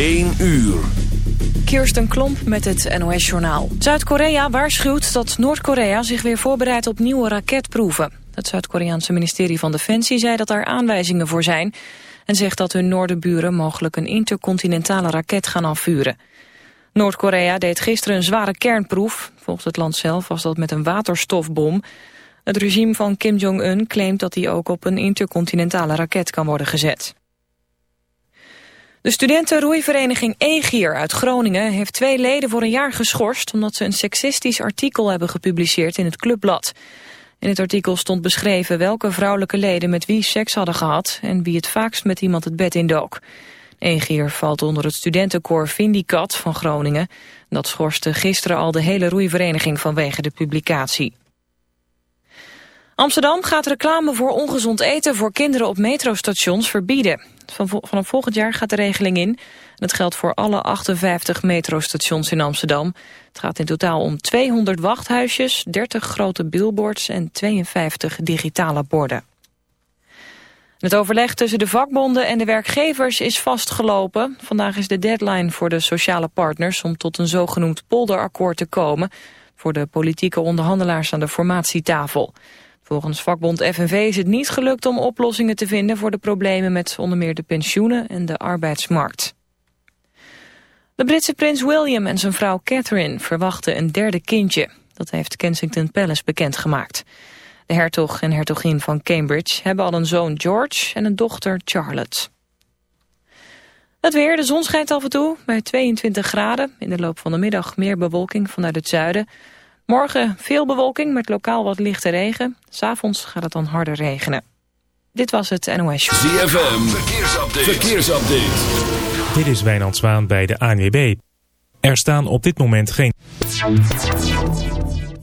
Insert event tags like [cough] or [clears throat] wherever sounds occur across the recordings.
1 uur. Kirsten Klomp met het NOS-journaal. Zuid-Korea waarschuwt dat Noord-Korea zich weer voorbereidt op nieuwe raketproeven. Het Zuid-Koreaanse ministerie van Defensie zei dat daar aanwijzingen voor zijn... en zegt dat hun noordenburen mogelijk een intercontinentale raket gaan afvuren. Noord-Korea deed gisteren een zware kernproef. Volgens het land zelf was dat met een waterstofbom. Het regime van Kim Jong-un claimt dat hij ook op een intercontinentale raket kan worden gezet. De studentenroeivereniging Egier uit Groningen heeft twee leden voor een jaar geschorst omdat ze een seksistisch artikel hebben gepubliceerd in het clubblad. In het artikel stond beschreven welke vrouwelijke leden met wie seks hadden gehad en wie het vaakst met iemand het bed indook. Egier valt onder het studentenkoor Vindicat van Groningen. Dat schorste gisteren al de hele roeivereniging vanwege de publicatie. Amsterdam gaat reclame voor ongezond eten voor kinderen op metrostations verbieden. Vanaf volgend jaar gaat de regeling in. Het geldt voor alle 58 metrostations in Amsterdam. Het gaat in totaal om 200 wachthuisjes, 30 grote billboards en 52 digitale borden. Het overleg tussen de vakbonden en de werkgevers is vastgelopen. Vandaag is de deadline voor de sociale partners om tot een zogenoemd polderakkoord te komen... voor de politieke onderhandelaars aan de formatietafel. Volgens vakbond FNV is het niet gelukt om oplossingen te vinden voor de problemen met onder meer de pensioenen en de arbeidsmarkt. De Britse prins William en zijn vrouw Catherine verwachten een derde kindje. Dat heeft Kensington Palace bekendgemaakt. De hertog en hertogin van Cambridge hebben al een zoon George en een dochter Charlotte. Het weer, de zon schijnt af en toe bij 22 graden. In de loop van de middag meer bewolking vanuit het zuiden. Morgen veel bewolking met lokaal wat lichte regen. S'avonds gaat het dan harder regenen. Dit was het NOS Show. ZFM, verkeersupdate. verkeersupdate. Dit is Wijnand Zwaan bij de ANWB. Er staan op dit moment geen...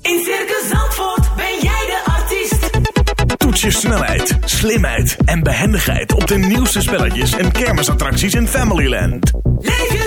In Circus Zandvoort ben jij de artiest. Toets je snelheid, slimheid en behendigheid op de nieuwste spelletjes en kermisattracties in Familyland. Leef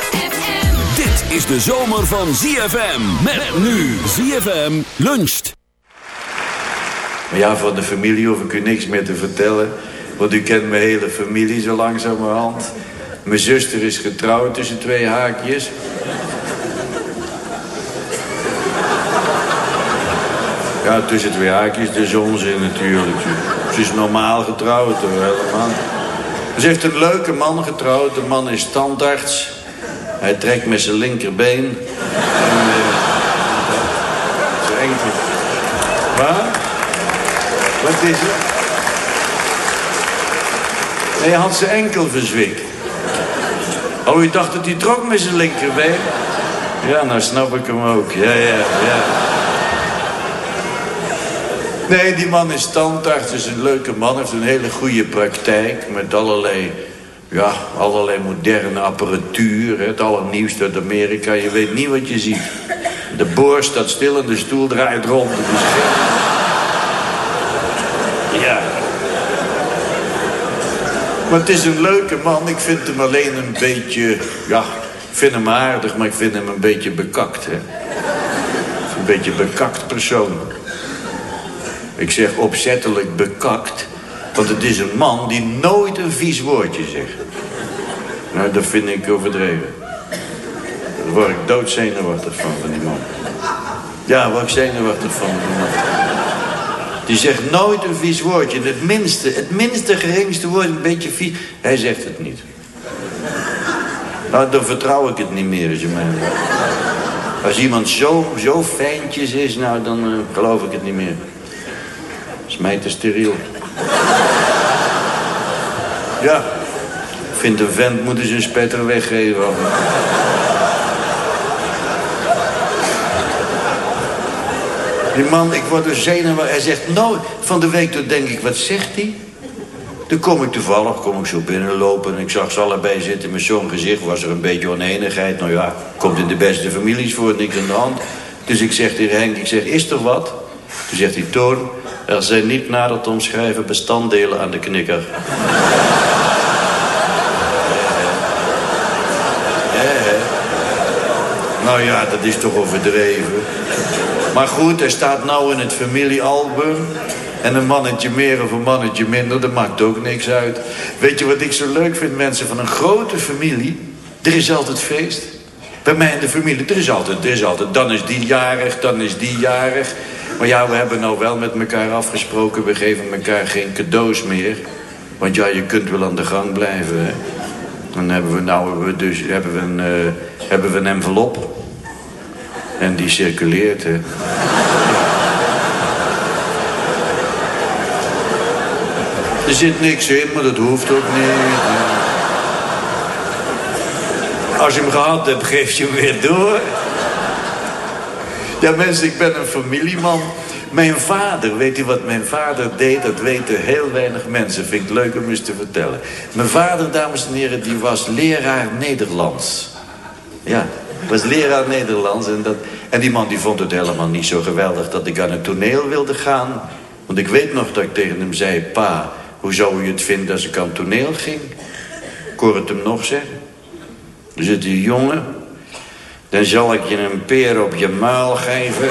Is de zomer van ZFM. Met nu ZFM luncht. Ja, van de familie hoef ik u niks meer te vertellen. Want u kent mijn hele familie zo langzamerhand. Mijn zuster is getrouwd tussen twee haakjes. Ja, tussen twee haakjes, de zonzin natuurlijk. Ze is normaal getrouwd hoor, helemaal. Ze heeft een leuke man getrouwd. De man is tandarts. Hij trekt met zijn linkerbeen. En, zijn enkel. Waar? Wat is het? Hij had zijn enkel verzwikt. Oh, u dacht dat hij trok met zijn linkerbeen? Ja, nou snap ik hem ook. Ja, ja, ja. Nee, die man is tandarts, is een leuke man. Heeft een hele goede praktijk met allerlei, ja, allerlei moderne apparatuur. Het allernieuwste uit Amerika. Je weet niet wat je ziet. De boor staat stil en de stoel draait rond. Ja. Maar het is een leuke man. Ik vind hem alleen een beetje, ja, Ik vind hem aardig, maar ik vind hem een beetje bekakt, hè. Een beetje bekakt persoon. Ik zeg opzettelijk bekakt, want het is een man die nooit een vies woordje zegt. Nou, dat vind ik overdreven. Daar word ik doodzenuwachtig van, van die man. Ja, waar ik zenuwachtig van. die man. Die zegt nooit een vies woordje. Het minste, het minste geringste woord, een beetje vies. Hij zegt het niet. Nou, dan vertrouw ik het niet meer, als je mij... Als iemand zo, zo fijntjes is, nou, dan eh, geloof ik het niet meer. is mij te steriel. Ja. Ik vind een vent moeten zijn spetter weggeven. Die man, ik word er zenuwachtig. Hij zegt nooit... Van de week toen denk ik, wat zegt hij? Toen kom ik toevallig, kom ik zo binnenlopen... en ik zag ze allebei zitten met zo'n gezicht. Was er een beetje oneenigheid. Nou ja, komt in de beste families voor, niks aan de hand. Dus ik zeg tegen Henk, ik zeg, is er wat? Toen zegt hij, Toon, er zijn niet nader te omschrijven bestanddelen aan de knikker. Hè, hè. Nou ja, dat is toch overdreven. Maar goed, hij staat nou in het familiealbum. En een mannetje meer of een mannetje minder, dat maakt ook niks uit. Weet je wat ik zo leuk vind, mensen van een grote familie? Er is altijd feest. Bij mij in de familie, er is altijd, er is altijd. Dan is die jarig, dan is die jarig. Maar ja, we hebben nou wel met elkaar afgesproken... we geven elkaar geen cadeaus meer. Want ja, je kunt wel aan de gang blijven, hè. Dan hebben we nou dus hebben we een, eh, hebben we een envelop. En die circuleert, hè. Er zit niks in, maar dat hoeft ook niet. Als je hem gehad hebt, geef je hem weer door. Ja, mensen, ik ben een familieman. Mijn vader, weet u wat mijn vader deed? Dat weten heel weinig mensen. Vind ik leuk om eens te vertellen. Mijn vader, dames en heren, die was leraar Nederlands. Ja, was leraar Nederlands. En, dat, en die man die vond het helemaal niet zo geweldig dat ik aan het toneel wilde gaan. Want ik weet nog dat ik tegen hem zei... Pa, hoe zou u het vinden als ik aan het toneel ging? Ik hoor het hem nog zeggen. Er zit een jongen. Dan zal ik je een peer op je muil geven.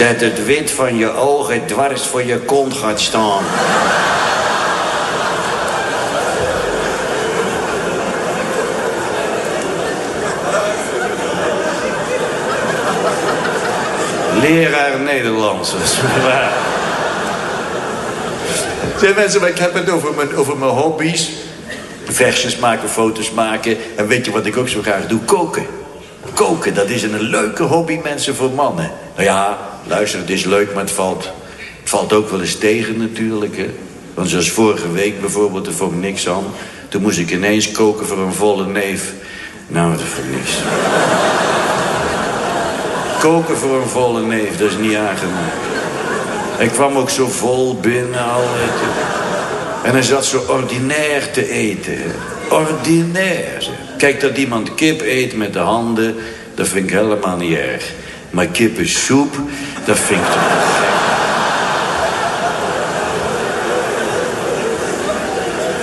Dat het wit van je ogen dwars voor je kont gaat staan. Leraar Nederlands. dat mensen, ik heb het over mijn, over mijn hobby's. Versjes maken, foto's maken. En weet je wat ik ook zo graag doe? Koken. Koken, dat is een leuke hobby, mensen, voor mannen. Nou ja, luister, het is leuk, maar het valt, het valt ook wel eens tegen natuurlijk. Hè? Want zoals vorige week bijvoorbeeld, daar vond ik niks aan. Toen moest ik ineens koken voor een volle neef. Nou, dat vond ik niks. koken voor een volle neef, dat is niet aangenaam. Ik kwam ook zo vol binnen al. En hij zat zo ordinair te eten. Ordinair. zeg. Kijk, dat iemand kip eet met de handen, dat vind ik helemaal niet erg. Maar kippensoep, dat vind ik toch.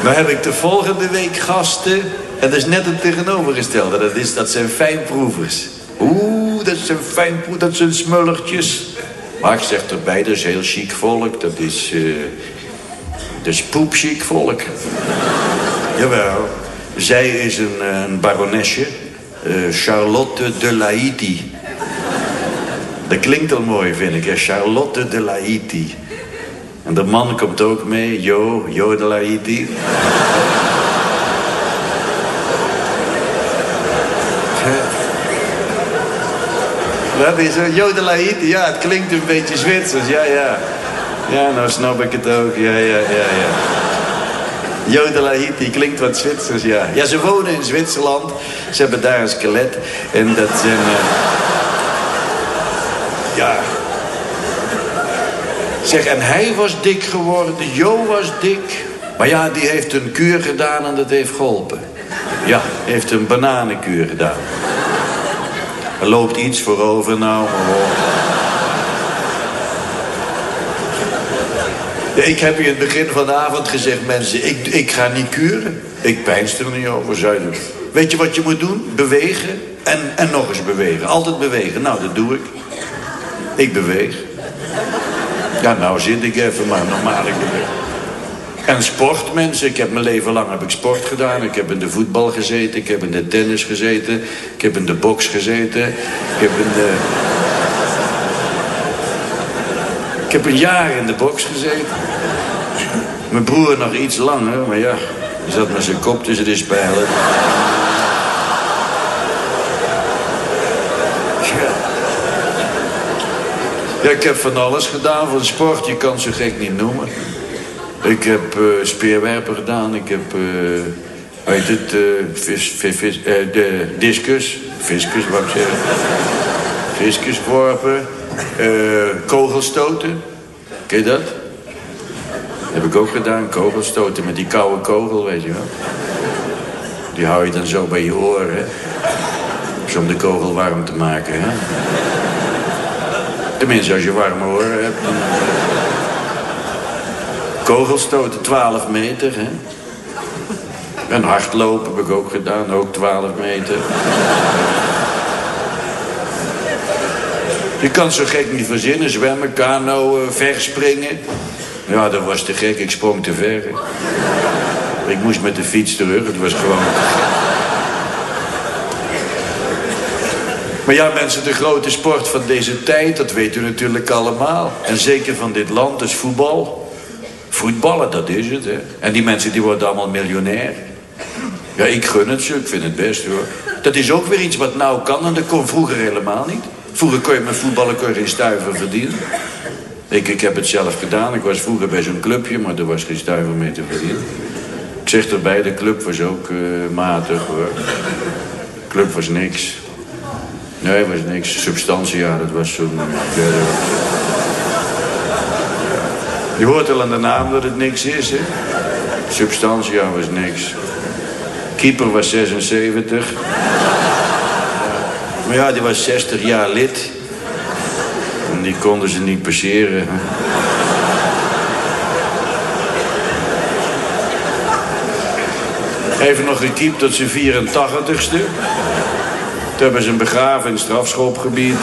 Nou heb ik de volgende week gasten. En dat is net het tegenovergestelde. Dat, is, dat zijn fijnproevers. Oeh, dat zijn fijnproevers, dat zijn smullertjes. Maar ik zeg erbij, dat is heel chic volk. Dat is, eh dat is poepchic volk. Jawel. Zij is een, eh, een baronesje. eh, Charlotte de Laïti. Dat klinkt al mooi, vind ik. Hè? Charlotte de Laïti. En de man komt ook mee. Jo, Jo de Laïti. Dat is een Jo de Laïti. Ja, het klinkt een beetje Zwitsers. Ja, ja. Ja, nou snap ik het ook. Ja, ja, ja, ja. Jo de Laïti klinkt wat Zwitsers, ja. Ja, ze wonen in Zwitserland. Ze hebben daar een skelet. En dat zijn... eh, Ja. Zeg, en hij was dik geworden. Jo was dik. Maar ja, die heeft een kuur gedaan en dat heeft geholpen. Ja, heeft een bananenkuur gedaan. Er loopt iets voorover nou, maar hoor. Ja, Ik heb je in het begin van de avond gezegd, mensen, ik, ik ga niet kuren. Ik pijnst er niet over, hij. Weet je wat je moet doen? Bewegen en, en nog eens bewegen. Altijd bewegen. Nou, dat doe ik. Ik beweeg. Ja, nou zit ik even, maar normaal ik. En sport, mensen. Ik heb mijn leven lang heb ik sport gedaan. Ik heb in de voetbal gezeten. Ik heb in de tennis gezeten. Ik heb in de box gezeten. Ik heb in de... Ik heb een jaar in de box gezeten. Mijn broer nog iets langer, maar ja... Hij zat met zijn kop tussen de spijlen. Ja. Ik heb van alles gedaan van sport. Je kan zo gek niet noemen. Ik heb eh, speerwerpen gedaan. Ik heb, eh weet het, eh, de discus. Fiscus, wou ik zeggen. Eh, kogelstoten. Ken je dat? Heb ik ook gedaan. Kogelstoten met die koude kogel, weet je wel. Die hou je dan zo bij je oren, hè. Dus om de kogel warm te maken, hè. Tenminste, als je warme oren hebt. Kogelstoten, 12 meter, hè. En hardlopen heb ik ook gedaan, ook 12 meter. Je kan zo gek niet verzinnen. Zwemmen, kano, eh, verspringen. Ja, dat was te gek. Ik sprong te ver. Ik moest met de fiets terug. Het was gewoon. Maar ja, mensen, de grote sport van deze tijd, dat weet u natuurlijk allemaal. En zeker van dit land, is voetbal. Voetballen, dat is het, hè. En die mensen die worden allemaal miljonair. Ja, ik gun het ze, ik vind het best, hoor. Dat is ook weer iets wat nou kan en dat kon vroeger helemaal niet. Vroeger kon je met voetballen kon je geen stuiver verdienen. Ik, heb het zelf gedaan. Ik was vroeger bij zo'n clubje, maar er was geen stuiver mee te verdienen. Ik zeg erbij, de club was ook eh, matig, hoor. Club was niks. Nee, was niks. Substantie, ja, dat was zo'n... ja, Je hoort wel aan de naam dat het niks is, hè? Substantia was niks. Keeper was 76. Maar ja, die was 60 jaar lid. Die konden ze niet passeren. Even nog gekiept tot zijn 84ste. Toen hebben ze hem begraven in het strafschopgebied.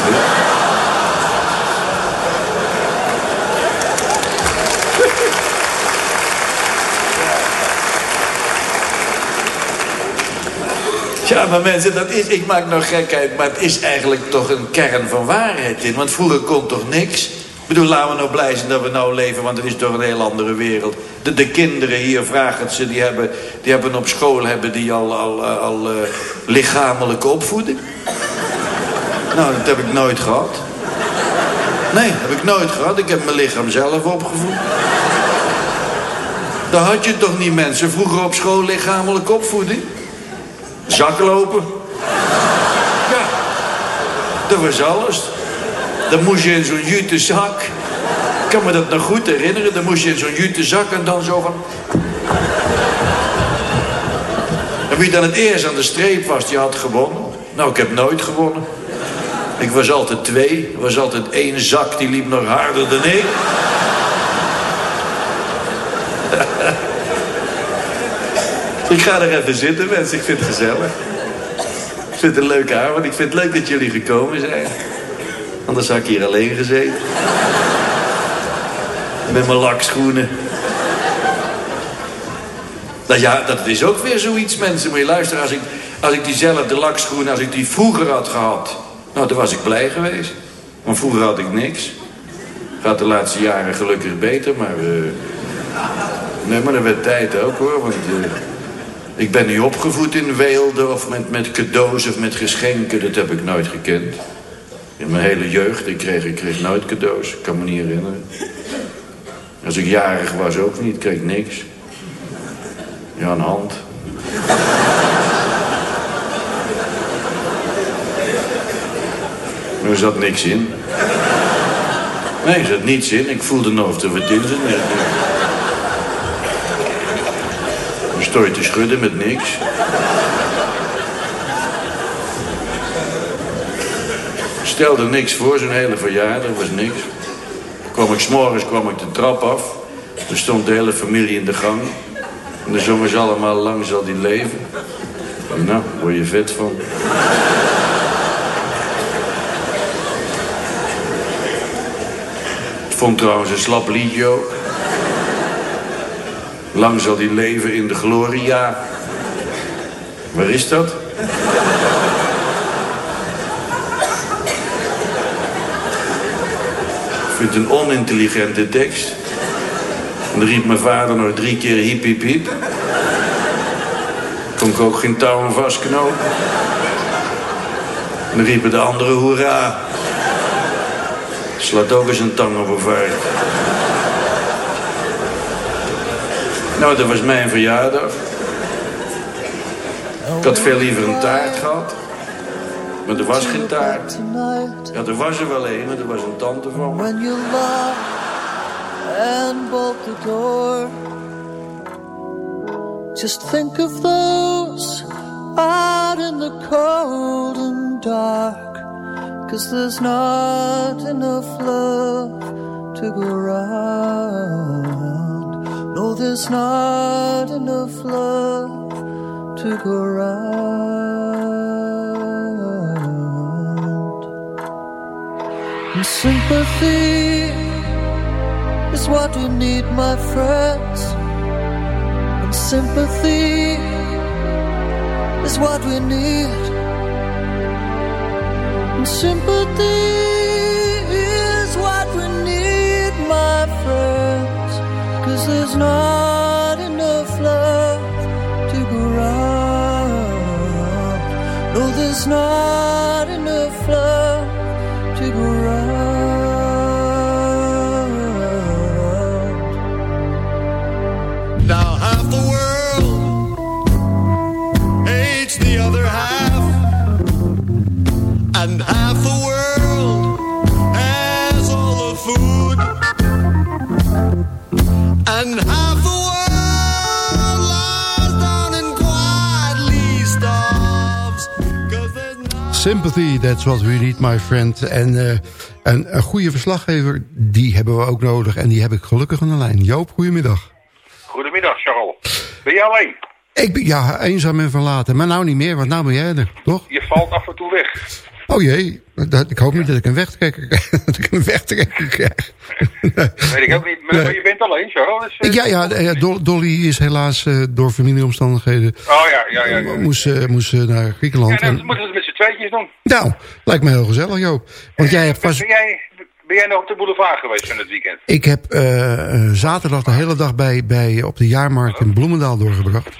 Ja, maar mensen, dat is, ik maak nog gekheid, maar het is eigenlijk toch een kern van waarheid in. Want vroeger kon toch niks? Ik bedoel, laten we nou blij zijn dat we nou leven, want het is toch een heel andere wereld. De, de kinderen hier, vraag het ze, die hebben, die hebben op school hebben die al, al, al, al, eh, lichamelijke opvoeding. Nou, dat heb ik nooit gehad. Nee, heb ik nooit gehad. Ik heb mijn lichaam zelf opgevoed. Dat had je toch niet, mensen? Vroeger op school lichamelijke opvoeding? Zaklopen. Ja, dat was alles. Dan moest je in zo'n jute zak. Ik kan me dat nog goed herinneren. Dan moest je in zo'n jute zak en dan zo van... En wie dan het eerst aan de streep was, die had gewonnen. Nou, ik heb nooit gewonnen. Ik was altijd twee. Was altijd één zak, die liep nog harder dan ik. Ik ga er even zitten, mensen. Ik vind het gezellig. Ik vind het een leuke avond. Ik vind het leuk dat jullie gekomen zijn. Anders had ik hier alleen gezeten. Met mijn lakschoenen. Nou ja, dat is ook weer zoiets, mensen. Moet je luisteren, als ik, als ik diezelfde lakschoenen, als ik die vroeger had gehad... Nou, dan was ik blij geweest. Want vroeger had ik niks. Gaat de laatste jaren gelukkig beter, maar... eh, Nee, maar dat werd tijd ook, hoor. Want eh, ik ben niet opgevoed in weelde of met, met cadeaus of met geschenken. Dat heb ik nooit gekend. In mijn hele jeugd, ik kreeg, ik nooit cadeaus. Ik kan me niet herinneren. Als ik jarig was ook niet, kreeg niks. Ja, een hand. [laughs] Er zat niks in. Nee, er zat niets in. Ik voelde nog of er. Je te schudden met niks. Stelde niks voor, zo'n hele verjaardag, was niks. Kwam ik s'morgens kwam ik de trap af. Er stond de hele familie in de gang. En dan zongen ze allemaal lang zal die leven. Nou, daar word je vet van. Ik vond trouwens een slap liedje ook. Lang zal die leven in de gloria. Waar is dat? Ik vind het een onintelligente tekst. En dan riep mijn vader nog drie keer hiep hiep hiep. Kon ik ook geen touwen vastknopen. En dan riepen de anderen hoera. Slaat ook eens een tang op een vark. Nou, dat was mijn verjaardag. Ik had veel liever een taart gehad. Maar er was geen taart. Ja, er was er wel een, maar er was een tante van me. And bolt the door, just think of those out in the cold and dark. Cause there's not enough love to go around. There's not enough love to go around. And sympathy is what we need, my friends. And sympathy is what we need. And sympathy there's not enough love to go. No, there's not that's what we need, my friend. En eh, een, een goede verslaggever, die hebben we ook nodig. En die heb ik gelukkig aan de lijn. Joop, goedemiddag. Goedemiddag, Charles. Ben je alleen? Ik ben ja, eenzaam en verlaten. Maar nou niet meer, want nou ben jij er, toch? Je valt af en toe weg. Oh jee, dat, ik hoop niet dat ik een wegtrekker krijg. [laughs] dat ik een wegtrekker krijg. Weet ik ook niet. Maar, je bent alleen, Charles. Dus, eh, ja, ja, eh, Dol- Dolly is helaas eh, door familieomstandigheden... Oh ja, ja, ja. ja. moest, eh, moest eh, naar Ja, Griekenland. dan En, moeten we het met z'n tweetjes doen. nou, lijkt me heel gezellig, Joop. Want jij hebt vast... Ben jij, ben jij nog op de boulevard geweest van het weekend? Ik heb eh, eh, zaterdag de hele dag bij, bij, op de jaarmarkt in Bloemendaal doorgebracht.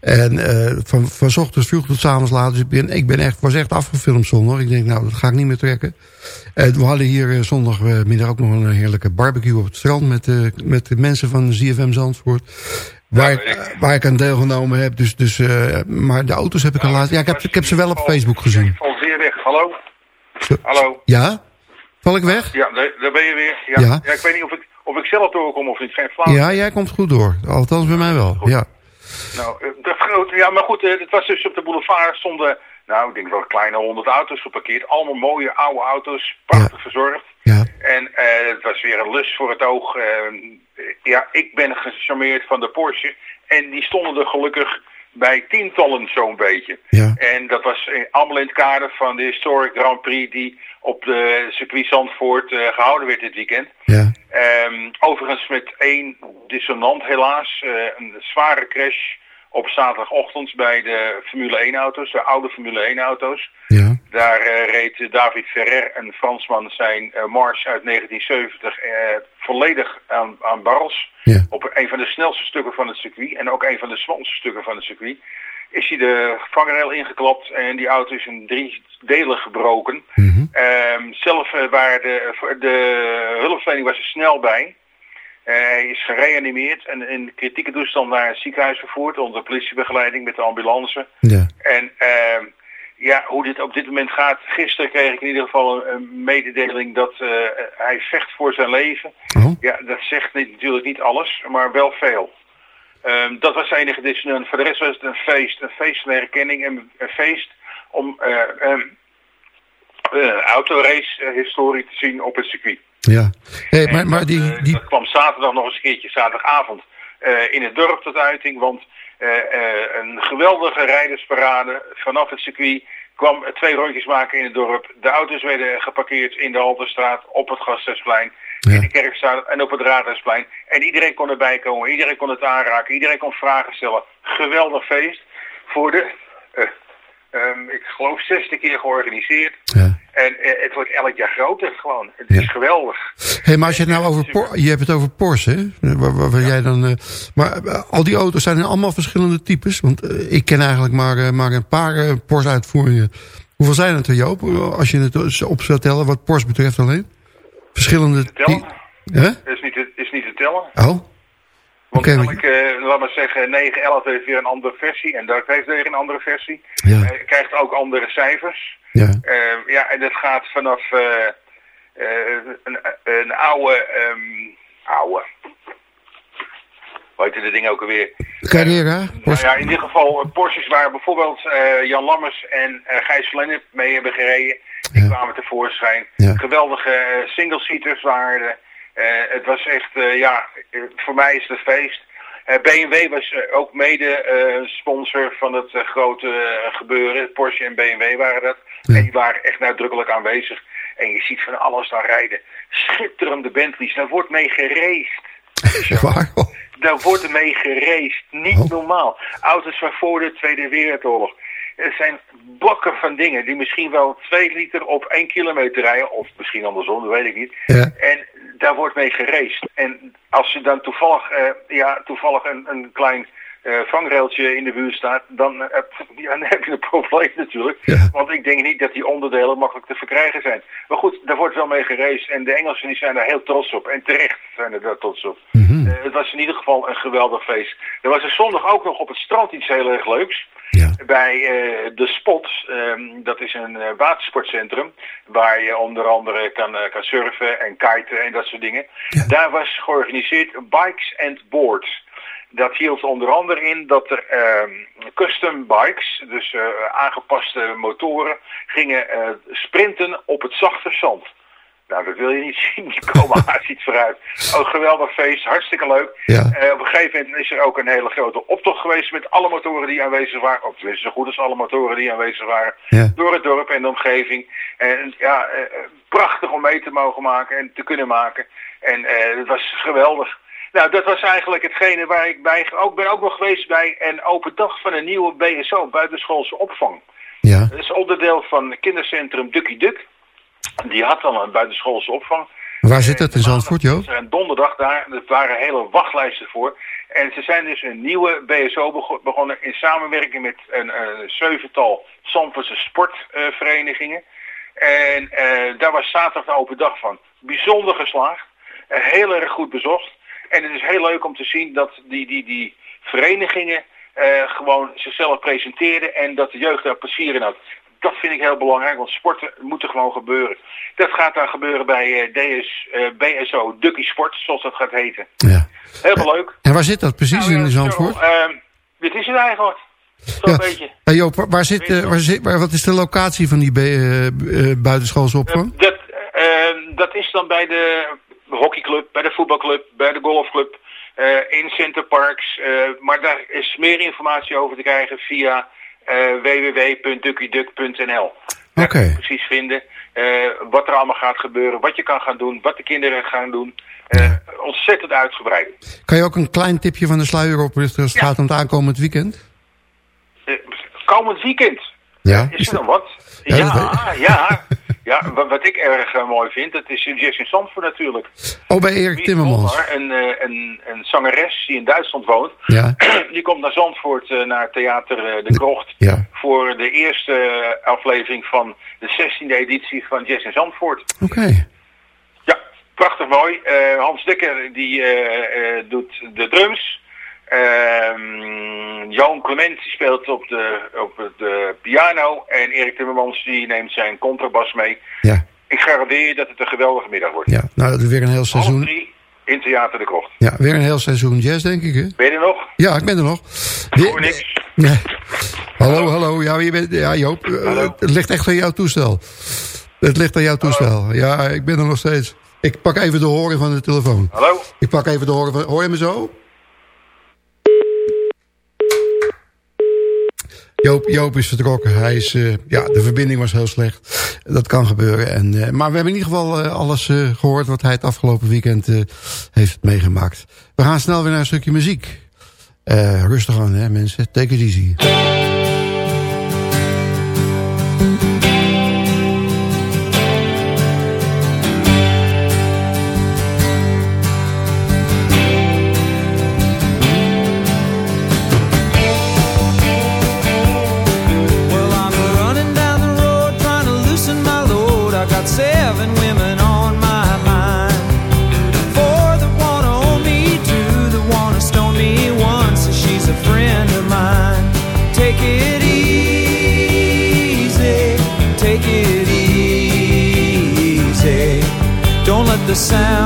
En eh, van, van ochtends vroeg tot 's avonds laat. Dus ik ben, ik ben echt, was echt afgefilmd zondag. Ik denk, nou, dat ga ik niet meer trekken. En we hadden hier zondagmiddag ook nog een heerlijke barbecue op het strand... met, eh, met de mensen van ZFM Zandvoort. Waar, ik, waar ik aan deelgenomen heb. Dus, dus, eh, maar de auto's heb ik al laten... Ja, ik heb, ik heb ze wel op Facebook gezien. Weer weg. Hallo? Hallo? Ja? Val ik weg? Ja, daar, daar ben je weer. Ja. Ja. ja. ik weet niet of ik, of ik zelf doorkom of niet. Geen flauw. Ja, jij komt goed door. Althans bij mij wel, ja. Nou, eh, dat ja, maar goed, eh, het was dus op de boulevard stonden, nou, ik denk wel kleine honderd auto's geparkeerd. Allemaal mooie oude auto's, prachtig verzorgd. Ja. En eh, het was weer een lust voor het oog. Eh, ja, ik ben gecharmeerd van de Porsche. En die stonden er gelukkig bij tientallen zo'n beetje. Ja. En dat was eh, allemaal in het kader van de Historic Grand Prix die op de circuit Zandvoort eh, gehouden werd dit weekend. Ja. Ehm, overigens met één dissonant helaas. eh, een zware crash op zaterdagochtend bij de Formule 1 auto's, de oude Formule 1 auto's. Ja. Daar eh, reed David Ferrer, een Fransman, zijn eh, Mars uit 1970 eh, volledig aan, aan barrels. Ja. Op een van de snelste stukken van het circuit en ook een van de smalste stukken van het circuit. Is hij de vangrail ingeklapt en die auto is in drie delen gebroken. Mhm. Ehm, zelf waren de, de hulpverlening was er snel bij. Hij is gereanimeerd en in kritieke toestand naar het ziekenhuis vervoerd onder politiebegeleiding met de ambulance. Ja. En ehm, ja, hoe dit op dit moment gaat. Gisteren kreeg ik in ieder geval een, een mededeling dat eh, hij vecht voor zijn leven. Oh. Ja, dat zegt niet, natuurlijk niet alles, maar wel veel. Ehm, dat was het enige dissonant. Voor de rest was het een feest. Een feest van herkenning en een feest om eh ehm, eh, autorace-historie te zien op het circuit. Ja. Hey, maar, maar dat, die, eh, die, dat kwam zaterdag nog eens een keertje, zaterdagavond. eh, in het dorp tot uiting. Want eh, een geweldige rijdersparade vanaf het circuit kwam twee rondjes maken in het dorp. De auto's werden geparkeerd in de Halterstraat, op het Gasthuisplein, in de Kerkstraat en op het Raadhuisplein. En iedereen kon erbij komen, iedereen kon het aanraken, iedereen kon vragen stellen. Geweldig feest voor de, eh, ehm, ik geloof, zesde keer georganiseerd. En eh, het wordt elk jaar groter gewoon. Het is geweldig. Hé, maar als je het nou over Por- je hebt het over Porsche, hè? Waar, waar- waar jij dan, eh, maar eh, al die auto's zijn allemaal verschillende types. Want ik ken eigenlijk maar, maar een paar Porsche-uitvoeringen. Hoeveel zijn het er, Joop? Als je het op zou tellen, wat Porsche betreft alleen? Verschillende Tellen? Is niet, te- is niet te tellen. Oh? Want Oké, maar- elk, eh, laat maar zeggen, 911 heeft weer een andere versie en Dark heeft weer een andere versie. Ja. Hij krijgt ook andere cijfers. Ja. Eh, ja, en dat gaat vanaf eh, eh, een, een oude, ehm oude, hoe heet dat ding ook alweer? Carrera? Nou ja, in ieder geval eh, Porsches waar bijvoorbeeld eh, Jan Lammers en eh, Gijs Lennep mee hebben gereden. Die kwamen tevoorschijn. Ja. Geweldige eh, single-seaters waren. Eh, het was echt, eh, ja, eh, voor mij is het een feest. Eh, BMW was eh, ook mede eh, sponsor van het eh, grote eh, gebeuren. Porsche en BMW waren dat. En die waren echt nadrukkelijk aanwezig. En je ziet van alles daar rijden. Schitterende Bentleys. Daar wordt mee geraced. [laughs] Waar? Oh. Daar wordt er mee geraced. Niet normaal. Auto's van voor de Tweede Wereldoorlog. Er zijn bakken van dingen die misschien wel 2 liter op 1 kilometer rijden. Of misschien andersom, dat weet ik niet. Ja. En daar wordt mee geraced. En als er dan toevallig, eh, ja, toevallig een, een klein vangrailtje in de buurt staat, dan, eh, heb, [laughs] ja, dan heb je een probleem natuurlijk. Want ik denk niet dat die onderdelen makkelijk te verkrijgen zijn. Maar goed, daar wordt wel mee geraced. En de Engelsen die zijn daar heel trots op. En terecht zijn er daar trots op. Mhm. Eh, het was in ieder geval een geweldig feest. Er was er zondag ook nog op het strand iets heel erg leuks. Bij eh, de Spot, ehm, dat is een eh, watersportcentrum, waar je onder andere kan, eh, kan surfen en kiten en dat soort dingen. Daar was georganiseerd Bikes and Boards. Dat hield onder andere in dat er ehm, custom bikes, dus eh, aangepaste motoren, gingen eh, sprinten op het zachte zand. Nou, dat wil je niet [laughs] zien. Die komen haast iets vooruit. Oh, geweldig feest. Hartstikke leuk. Eh, op een gegeven moment is er ook een hele grote optocht geweest met alle motoren die aanwezig waren. Of tenminste, zo goed als alle motoren die aanwezig waren. Door het dorp en de omgeving. En ja, prachtig om mee te mogen maken en te kunnen maken. En het was geweldig. Nou, dat was eigenlijk hetgene waar ik bij... Ook ben ook nog geweest bij een open dag van een nieuwe BSO, buitenschoolse opvang. Ja. Dat is onderdeel van kindercentrum Ducky Duck. Die had al een buitenschoolse opvang. Waar zit dat in Zandvoort? Er zijn donderdag daar, er waren hele wachtlijsten voor. En ze zijn dus een nieuwe BSO bego- begonnen in samenwerking met een, een zevental Zandvoortse sportverenigingen. en eh, daar was zaterdag de open dag van. Bijzonder geslaagd. Eh, heel erg goed bezocht. En het is heel leuk om te zien dat die, die, die verenigingen eh, gewoon zichzelf presenteerden en dat de jeugd daar plezier in had. Dat vind ik heel belangrijk, want sporten moet er gewoon gebeuren. Dat gaat dan gebeuren bij eh, DS, eh, BSO Ducky Sport, zoals dat gaat heten. Heel veel leuk. En waar zit dat precies Nou, in ja, Zandvoort? ehm, dit is het eigenlijk. Zo'n beetje. Hey Joop, waar, zit, waar zit, waar, wat is de locatie van die buitenschoolse opvang? Dat, ehm, dat is dan bij de hockeyclub, bij de voetbalclub, bij de golfclub, eh, in Centerparks. eh maar daar is meer informatie over te krijgen via eh www.duckyduck.nl. Oké. Precies vinden wat er allemaal gaat gebeuren, wat je kan gaan doen, wat de kinderen gaan doen. Ontzettend uitgebreid. Kan je ook een klein tipje van de sluier oplichten als het gaat om het aankomend weekend? Komend weekend. Ja. Is er dan wat? Ja, ja. Ja. wa- wat ik erg eh, mooi vind, dat is in Zandvoort natuurlijk. Oh, bij Erik Timmermans. Een, eh, een, een zangeres die in Duitsland woont. Ja. [clears throat] Die komt naar Zandvoort eh, naar Theater De Krocht. Ja. Voor de eerste aflevering van de 16e editie van Jazz in Zandvoort. Oké. Prachtig mooi. Hans Dekker die doet de drums. Ehm Johan Clement speelt op de, op de piano. En Erik Timmermans die neemt zijn contrabas mee. Ja. Ik garandeer je dat het een geweldige middag wordt. Ja, nou dat is weer een heel seizoen. drie in Theater De Krocht. Ja, weer een heel seizoen jazz, denk ik, hè? Ben je er nog? Ja, ik ben er nog. Ik hoor niks. Ja. Hallo, hallo. Ja, je bent, ja Joop, eh, het ligt echt aan jouw toestel. Het ligt aan jouw toestel. Ja, ik ben er nog steeds. Ik pak even de horen van de telefoon. Hallo? Ik pak even de horen van... Hoor je me zo? Joop, Joop is vertrokken. Hij is, eh, ja, de verbinding was heel slecht. Dat kan gebeuren. En, eh, maar we hebben in ieder geval eh, alles gehoord wat hij het afgelopen weekend heeft meegemaakt. We gaan snel weer naar een stukje muziek. rustig aan, hè, mensen. Take it easy. sound.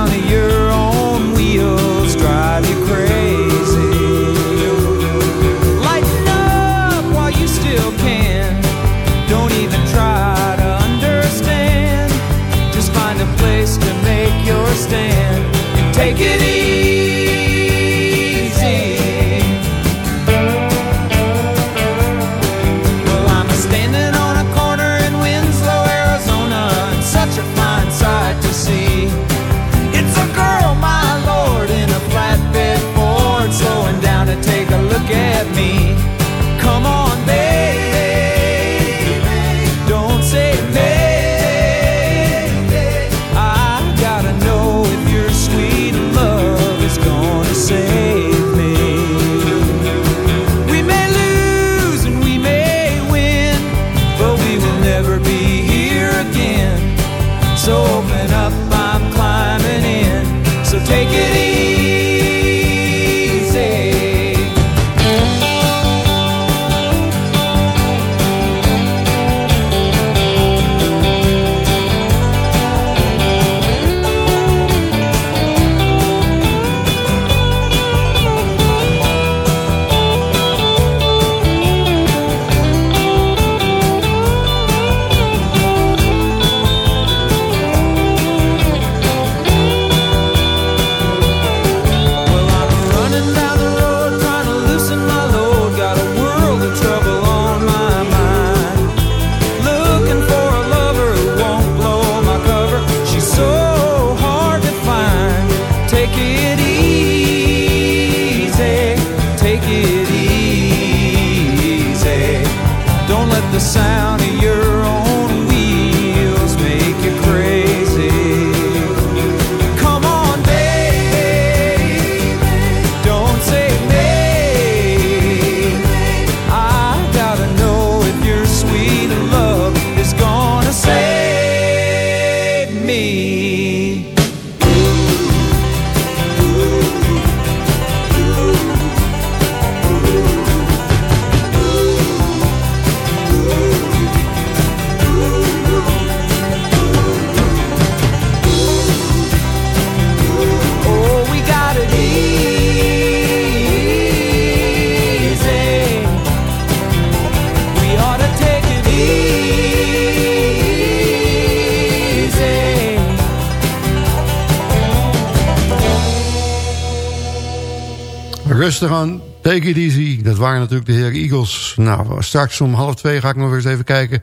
rustig aan. Take it easy. Dat waren natuurlijk de heren Eagles. Nou, straks om half twee ga ik nog eens even kijken...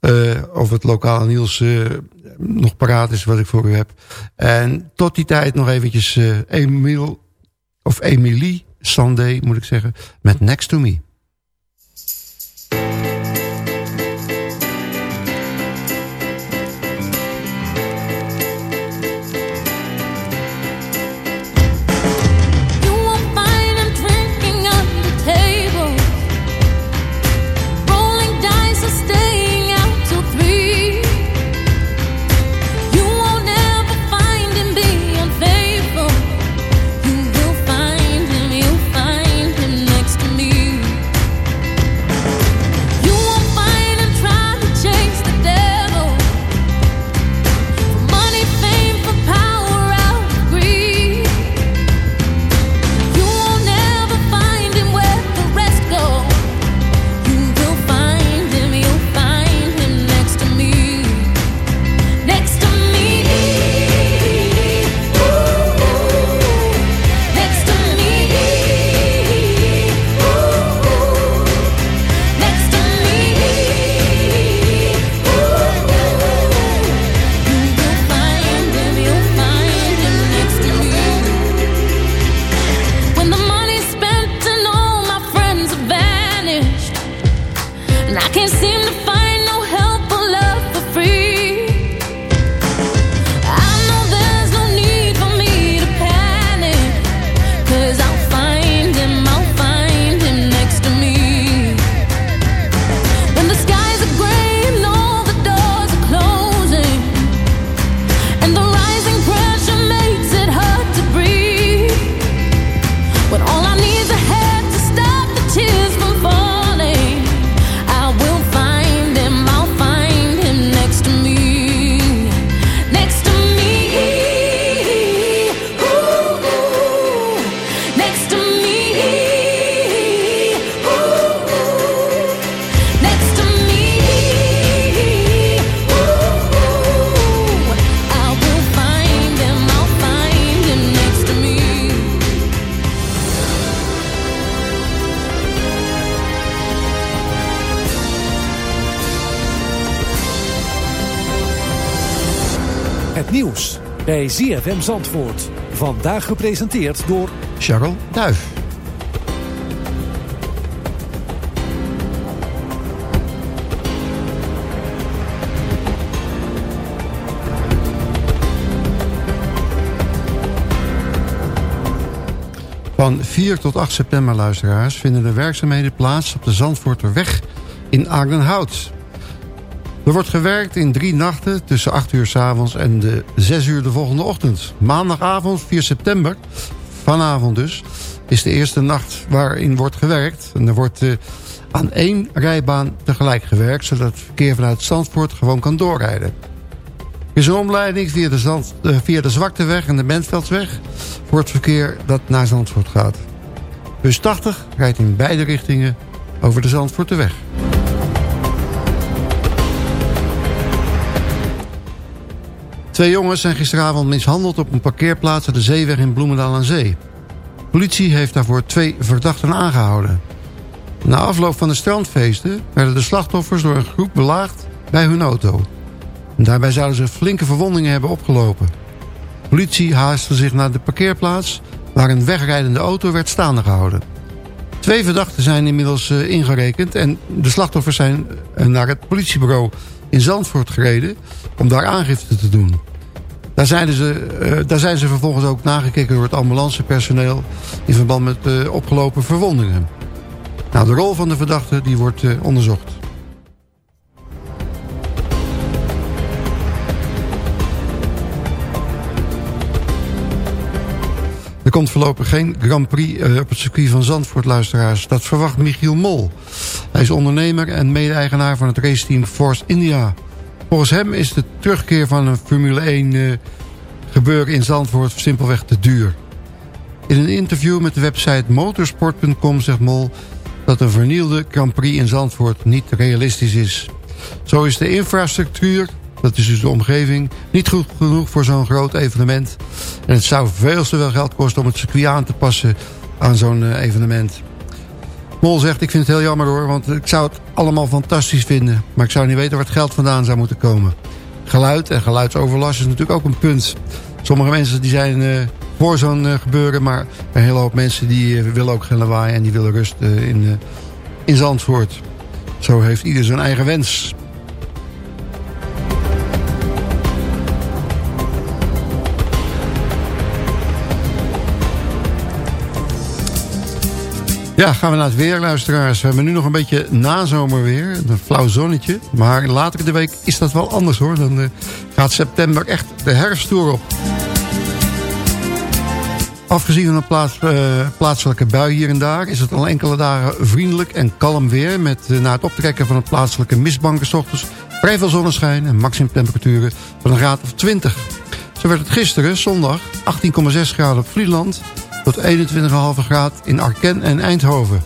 Uh, of het lokale Niels eh, nog paraat is wat ik voor u heb. En tot die tijd nog eventjes eh, Emil, of Emily Sunday moet ik zeggen, met Next to Me. ZFM Zandvoort. Vandaag gepresenteerd door Charles Duif. Van 4 tot 8 september, luisteraars, vinden de werkzaamheden plaats op de Zandvoorterweg in Aardenhout. Er wordt gewerkt in drie nachten tussen 8 uur s avonds en de 6 uur de volgende ochtend. Maandagavond 4 september, vanavond dus, is de eerste nacht waarin wordt gewerkt. En er wordt eh, aan één rijbaan tegelijk gewerkt... zodat het verkeer vanuit Zandvoort gewoon kan doorrijden. Er is een omleiding via de, Zand, eh, via de Zwakteweg en de Bentveldsweg... voor het verkeer dat naar Zandvoort gaat. Bus 80 rijdt in beide richtingen over de Zandvoorteweg. Twee jongens zijn gisteravond mishandeld op een parkeerplaats... aan de Zeeweg in Bloemendaal aan Zee. Politie heeft daarvoor twee verdachten aangehouden. Na afloop van de strandfeesten werden de slachtoffers door een groep belaagd bij hun auto. Daarbij zouden ze flinke verwondingen hebben opgelopen. Politie haastte zich naar de parkeerplaats... waar een wegrijdende auto werd staande gehouden. Twee verdachten zijn inmiddels eh, ingerekend... en de slachtoffers zijn eh, naar het politiebureau in Zandvoort gereden... om daar aangifte te doen. Daar zijn, ze, eh, daar zijn ze vervolgens ook nagekeken door het ambulancepersoneel... in verband met eh, opgelopen verwondingen. Nou, de rol van de verdachte die wordt eh, onderzocht. Komt voorlopig geen Grand Prix eh, op het circuit van Zandvoort, luisteraars. Dat verwacht Michiel Mol. Hij is ondernemer en mede-eigenaar van het raceteam Force India. Volgens hem is de terugkeer van een Formule 1 eh, gebeuren in Zandvoort simpelweg te duur. In een interview met de website motorsport.com zegt Mol... dat een vernielde Grand Prix in Zandvoort niet realistisch is. Zo is de infrastructuur, dat is dus de omgeving... niet goed genoeg voor zo'n groot evenement. En het zou veel te veel geld kosten om het circuit aan te passen aan zo'n eh, evenement. Mol zegt, ik vind het heel jammer hoor, want ik zou het allemaal fantastisch vinden. Maar ik zou niet weten waar het geld vandaan zou moeten komen. Geluid en geluidsoverlast is natuurlijk ook een punt. Sommige mensen die zijn eh, voor zo'n eh, gebeuren, maar een hele hoop mensen die willen ook geen lawaai en die willen rust in, in Zandvoort. Zo heeft ieder zijn eigen wens. Ja, gaan we naar het weer, luisteraars. We hebben nu nog een beetje nazomerweer. Een flauw zonnetje. Maar later in de week is dat wel anders, hoor. Dan eh, gaat september echt de herfsttoer op. Afgezien van een plaats, eh, plaatselijke bui hier en daar... is het al enkele dagen vriendelijk en kalm weer... met eh, na het optrekken van het plaatselijke mistbanken... ochtends vrij veel zonneschijn en maximumtemperaturen van een graad of 20. Zo werd het gisteren, zondag, 18,6 graden op Vlieland... tot 21,5 graad in Arken en Eindhoven.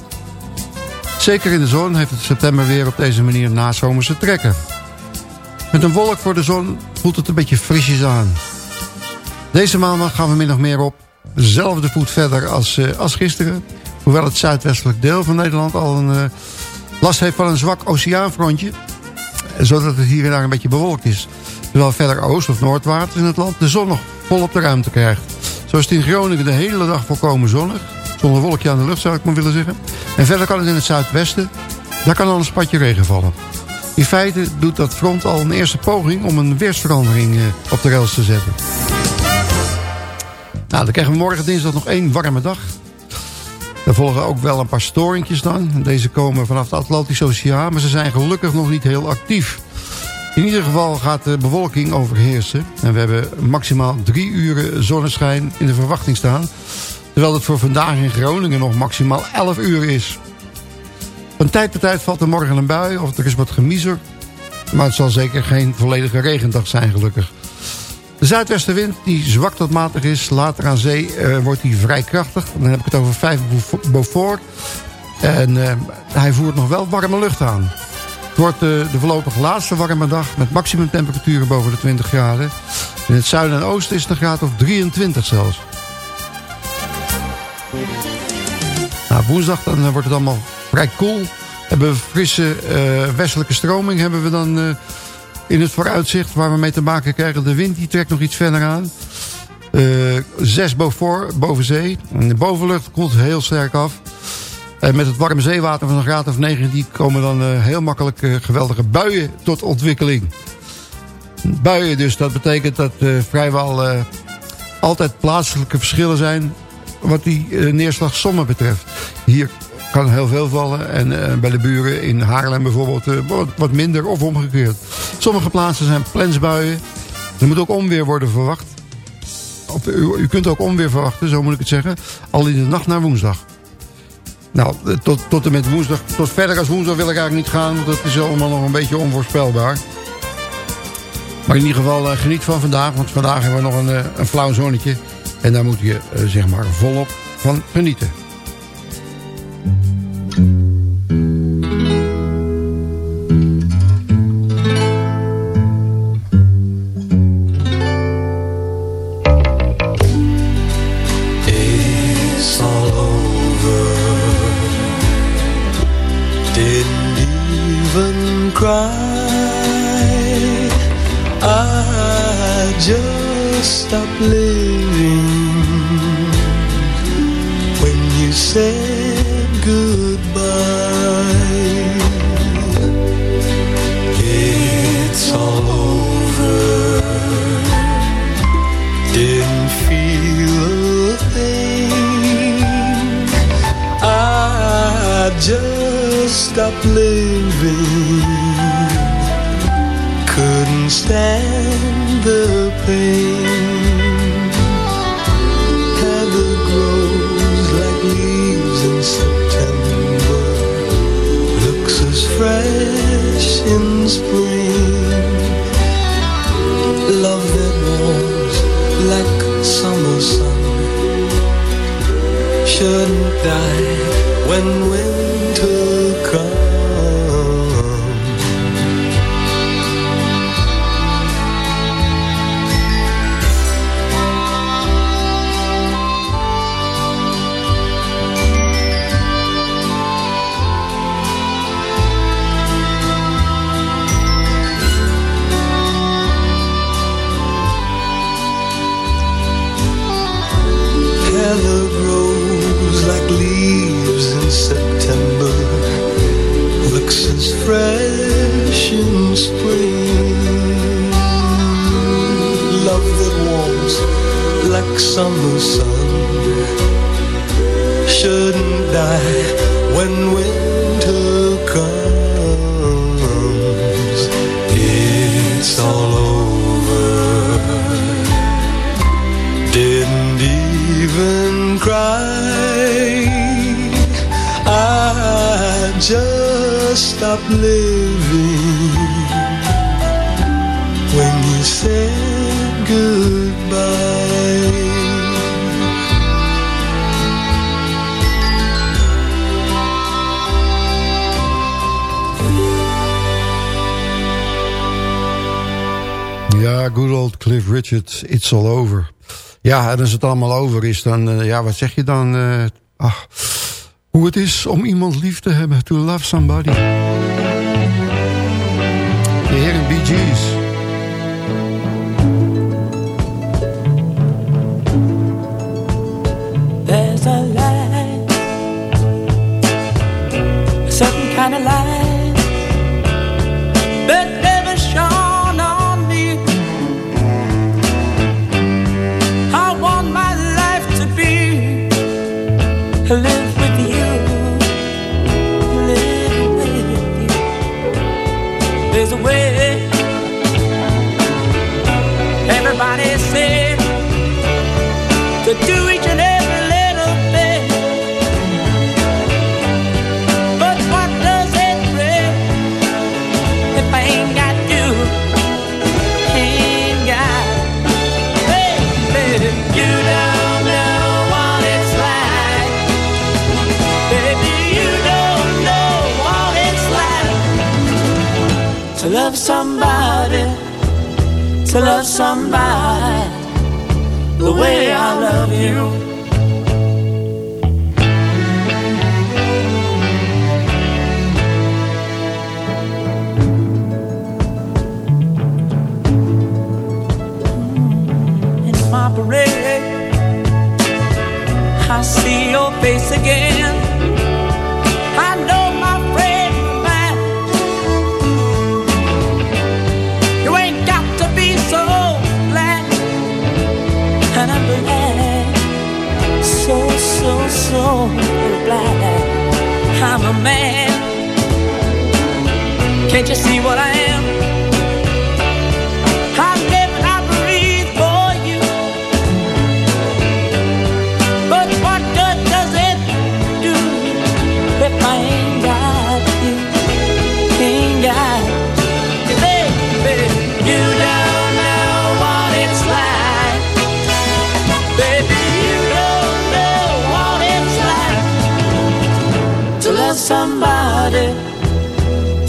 Zeker in de zon heeft het september weer op deze manier nazomerse trekken. Met een wolk voor de zon voelt het een beetje frisjes aan. Deze maandag gaan we min of meer op dezelfde voet verder als, eh, als gisteren. Hoewel het zuidwestelijk deel van Nederland al een eh, last heeft van een zwak oceaanfrontje. Zodat het hier en daar een beetje bewolkt is. Terwijl verder oost- of noordwaarts in het land de zon nog volop de ruimte krijgt. Zo is het in Groningen de hele dag volkomen zonnig. Zonder wolkje aan de lucht zou ik maar willen zeggen. En verder kan het in het zuidwesten Daar kan al een spatje regen vallen. In feite doet dat front al een eerste poging om een weersverandering eh, op de rails te zetten. Nou, dan krijgen we morgen dinsdag nog één warme dag. Er volgen ook wel een paar storingjes dan. Deze komen vanaf de Atlantische Oceaan, maar ze zijn gelukkig nog niet heel actief. In ieder geval gaat de bewolking overheersen. En we hebben maximaal drie uren zonneschijn in de verwachting staan. Terwijl het voor vandaag in Groningen nog maximaal 11 uur is. Van tijd tot tijd valt er morgen een bui of er is wat gemiezer. Maar het zal zeker geen volledige regendag zijn gelukkig. De zuidwestenwind, die zwak tot matig is, later aan zee eh, wordt hij vrij krachtig. Dan heb ik het over 5 Beaufort. En eh, hij voert nog wel warme lucht aan. Het wordt eh, de voorlopig laatste warme dag met maximumtemperaturen boven de 20 graden. In het zuiden en oosten is het een graad of 23 zelfs. Nou, woensdag dan eh, wordt het allemaal vrij koel. Hebben we frisse eh, westelijke stroming hebben we dan in het vooruitzicht waar we mee te maken krijgen. De wind die trekt nog iets verder aan. 6 boven, boven zee. En de bovenlucht komt heel sterk af. En met het warme zeewater van een graad of 9... die komen dan eh, heel makkelijk eh, geweldige buien tot ontwikkeling. Buien dus, dat betekent dat eh, vrijwel eh, altijd plaatselijke verschillen zijn... wat die eh, neerslagsommen betreft. Hier kan heel veel vallen en eh, bij de buren in Haarlem bijvoorbeeld eh, wat, wat minder of omgekeerd. Sommige plaatsen zijn plensbuien. Er moet ook onweer worden verwacht. Of, u, u kunt ook onweer verwachten, zo moet ik het zeggen. Al in de nacht naar woensdag. Nou, eh, tot, tot en met woensdag, tot verder als woensdag wil ik eigenlijk niet gaan, dat is allemaal nog een beetje onvoorspelbaar. Maar in ieder geval eh, geniet van vandaag, want vandaag hebben we nog een, eh, een flauw zonnetje. En daar moet je zeg maar volop van genieten. Cry. I just stopped living when you said goodbye. It's all over. Didn't feel a thing. I just stopped living. Pain. Grows like leaves in September. Looks as fresh in spring. Love that warms like summer sun shouldn't die when winter even cry. I just stopped living when you said goodbye. Ja, good old Cliff Richard, it's all over. Ja, en als het allemaal over is, dan, eh, ja, wat zeg je dan? eh, ach, hoe het is om iemand lief te hebben, to love somebody. De heren Bee Gees. To love somebody the way I love you. My parade, I see your face again. Can't you see what I am?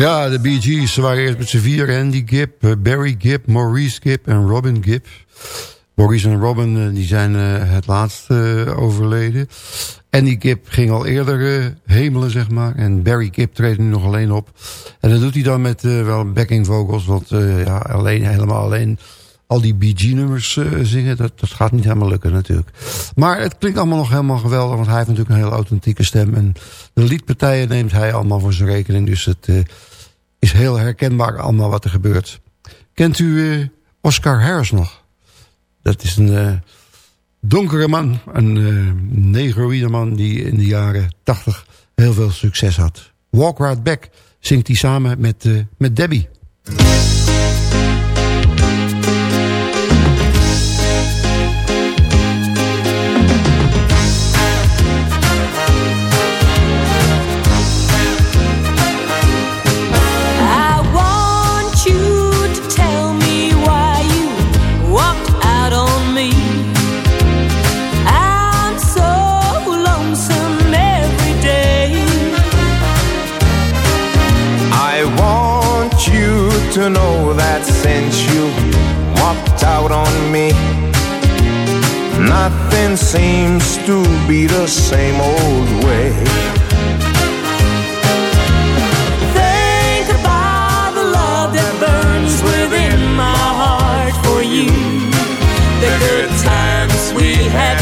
Ja, de Bee Gees waren eerst met z'n vier. Andy Gibb, eh, Barry Gibb, Maurice Gibb en Robin Gibb. Maurice en Robin eh, die zijn eh, het laatst eh, overleden. Andy Gibb ging al eerder hemelen, zeg maar. En Barry Gibb treedt nu nog alleen op. En dat doet hij dan met wel backing vocals. Want ja, alleen, helemaal alleen al die Bee Gees nummers eh, zingen... Dat, dat gaat niet helemaal lukken natuurlijk. Maar het klinkt allemaal nog helemaal geweldig. Want hij heeft natuurlijk een hele authentieke stem. En de liedpartijen neemt hij allemaal voor zijn rekening. Dus het eh, is heel herkenbaar allemaal wat er gebeurt. Kent u eh, Oscar Harris nog? Dat is een donkere man, een negroïde man die in de jaren tachtig heel veel succes had. Walk Right Back zingt hij samen met, met Debbie. To know that since you walked out on me, nothing seems to be the same old way. Think about the love that burns within my heart for you. The good times we had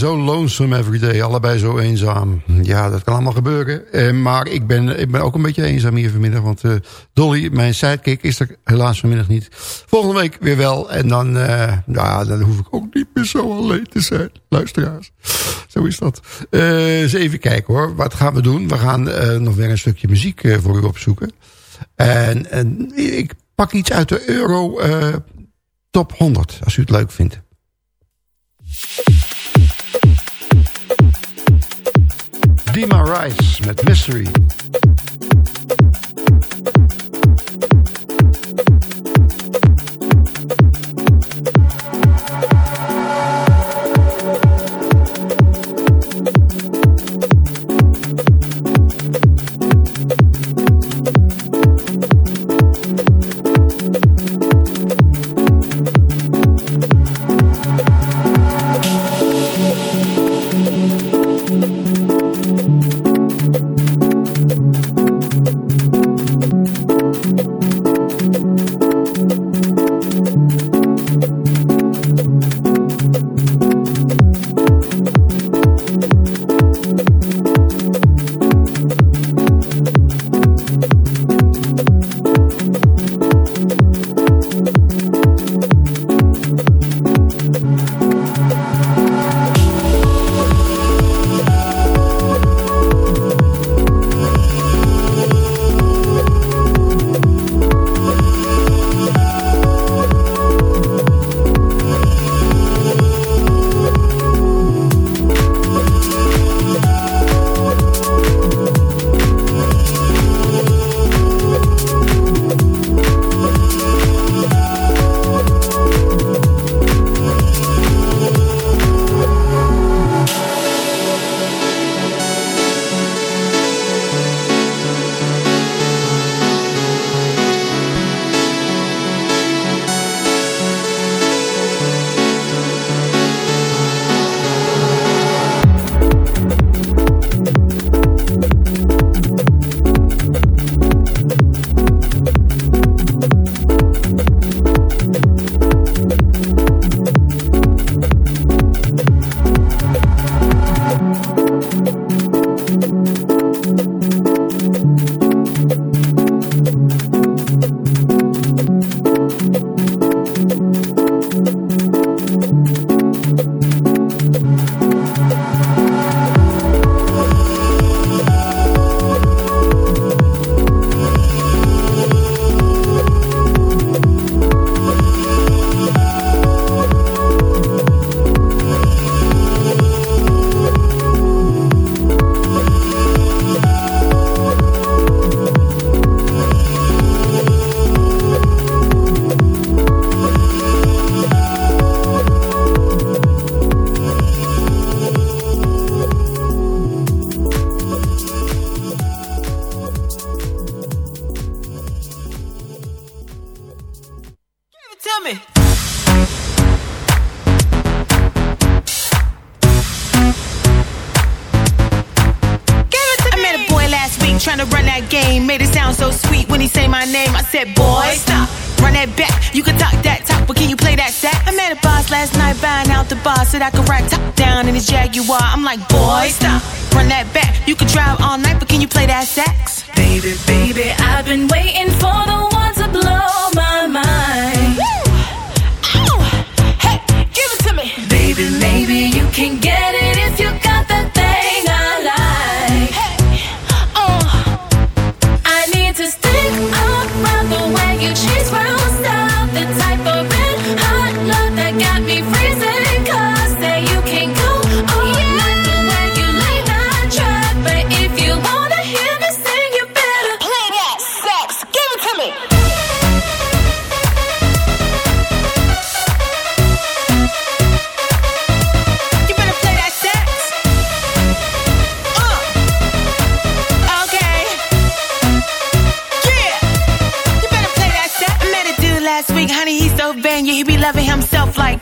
zo lonesome every day. Allebei zo eenzaam. Ja, dat kan allemaal gebeuren. Eh, maar ik ben, ik ben ook een beetje eenzaam hier vanmiddag. Want eh, Dolly, mijn sidekick, is er helaas vanmiddag niet. Volgende week weer wel. En dan, eh, nou, dan hoef ik ook niet meer zo alleen te zijn. Luisteraars. Zo is dat. Eh, eens even kijken hoor. Wat gaan we doen? We gaan nog weer een stukje muziek voor u opzoeken. En, en ik pak iets uit de Euro Top 100. Als u het leuk vindt. Dima Rice met Mystery.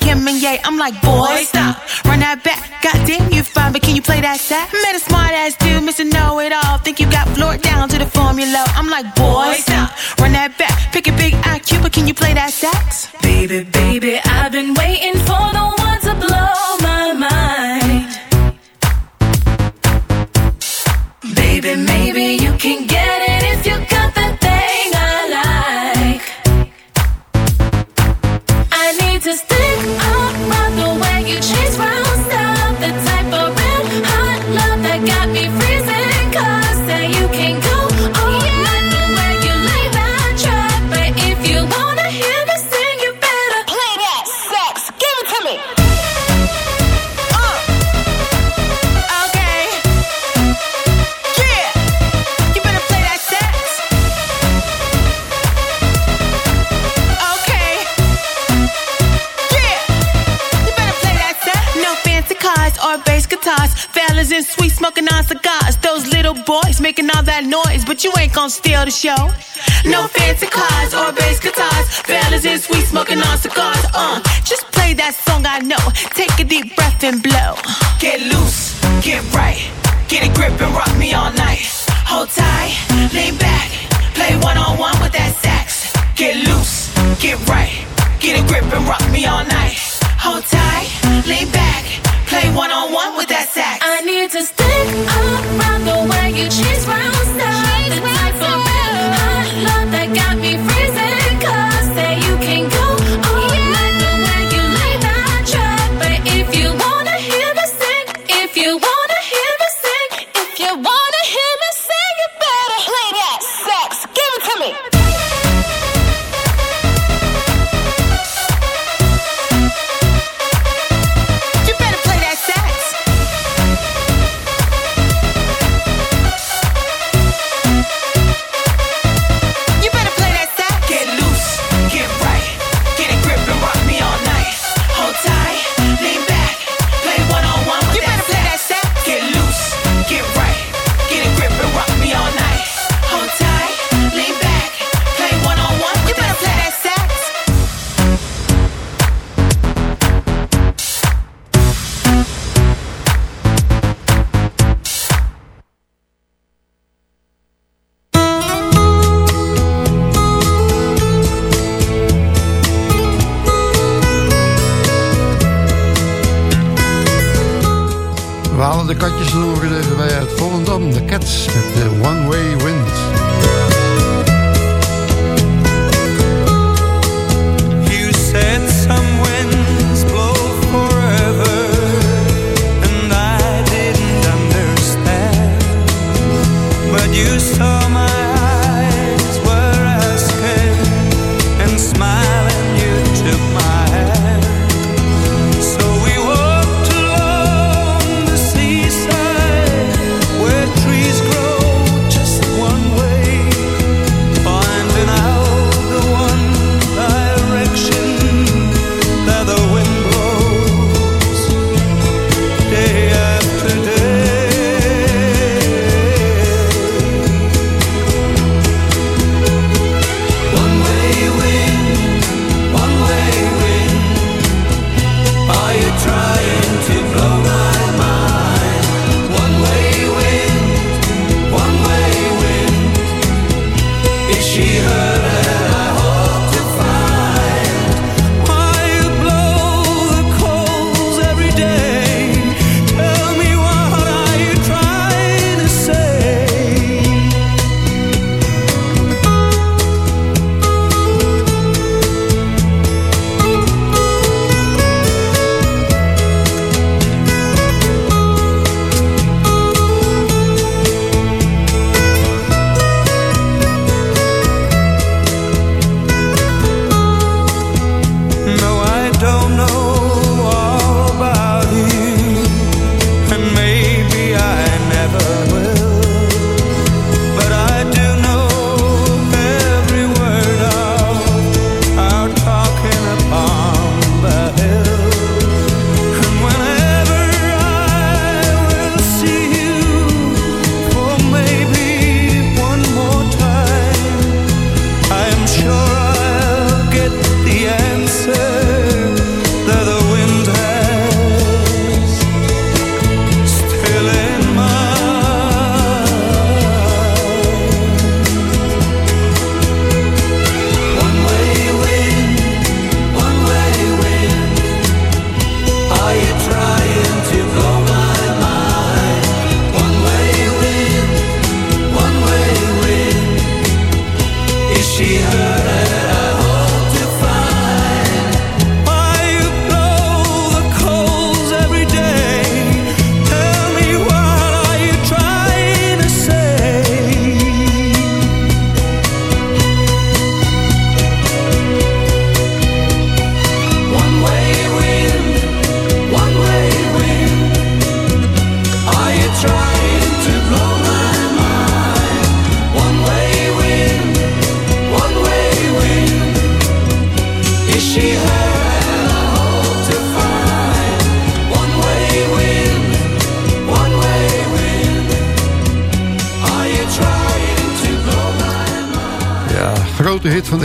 Him and yay. I'm like, boy, stop, run that back. Goddamn, you fine, but can you play that sax? Met a smart ass dude, Mr. Know It All. Think you got floored down to the formula. I'm like, boy, stop, run that back. Pick a big IQ, but can you play that sax? Baby, baby, I've been waiting for the Sweet smoking on cigars. Those little boys making all that noise, but you ain't gonna steal the show. No fancy cars or bass guitars. Fellas in sweet smoking on cigars. Uh, just play that song I know. Take a deep breath and blow. Get loose, get right. Get a grip and rock me all night. Hold tight, lean back. Play one on one with that sax. Get loose, get right. Get a grip and rock me all night. Hold tight, lean back.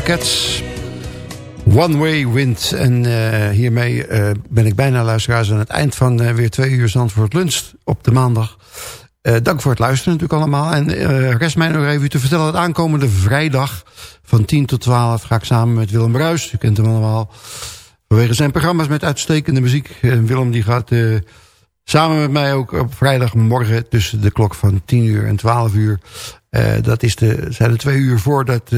Cats. One Way Wind. En eh, hiermee eh, ben ik bijna luisteraars aan het eind van eh, weer twee uur Zandvoort Lunch op de maandag. Dank voor het luisteren natuurlijk allemaal. En rest mij nog even te vertellen dat aankomende vrijdag van 10 tot 12 ga ik samen met Willem Bruis. U kent hem allemaal. Vanwege zijn programma's met uitstekende muziek. En Willem die gaat samen met mij ook op vrijdagmorgen tussen de klok van 10 uur en 12 uur. dat is de, zijn de twee uur voordat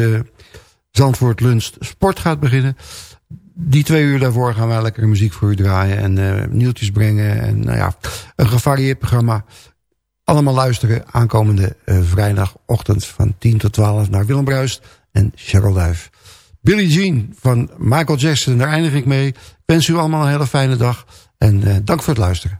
Zandvoort Lunch Sport gaat beginnen. Die twee uur daarvoor gaan wij lekker muziek voor u draaien en eh, nieuwtjes brengen. En nou ja, een gevarieerd programma. Allemaal luisteren aankomende eh, vrijdagochtend van 10 tot 12 naar Willem Bruist en Cheryl Duif. Billie Jean van Michael Jackson, daar eindig ik mee. Ik wens u allemaal een hele fijne dag en eh, dank voor het luisteren.